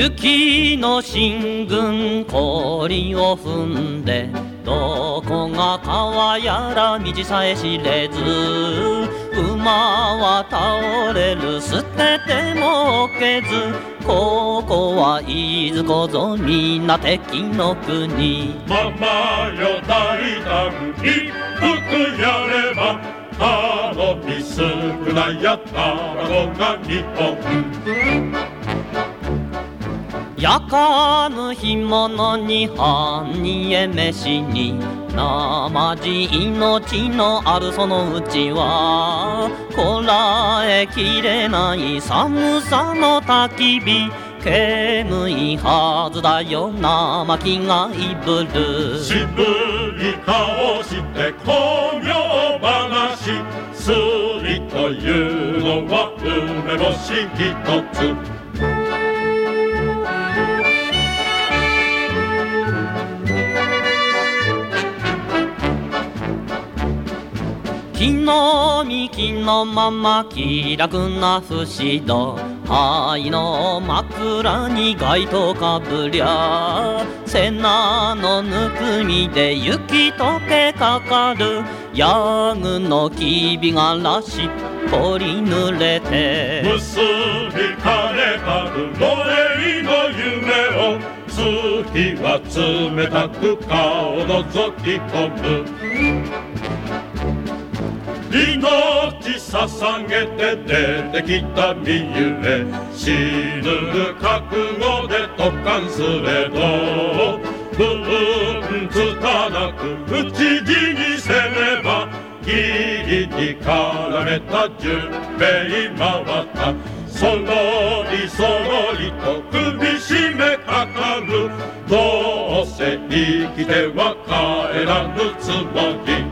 雪の進軍氷を踏んでどこが川やら道さえ知れず馬は倒れる捨てても置けずここはいずこぞみんな敵の国。ママよ大胆一服やれば頼み少ないや卵が日本。焼かぬ干物に半煮え飯に生地命のあるそのうちはこらえきれない寒さの焚き火煙いはずだよ生木がいぶる。渋い顔して巧妙話すりというのは梅干し一つ。木の幹のまま気楽な不死道灰の枕に街灯かぶりゃ瀬名のぬくみで雪解けかかるヤグのきびがらしっぽり濡れて。結びかれたる漏れの夢を月は冷たく顔を覗き込む。命捧げて出てきた身ゆえ死ぬ覚悟で特艦すれど文つたなく討ち死にせねば義理に絡めた十兵衛回った。そろりそろりと首絞めかかる。どうせ生きては帰らぬつもり。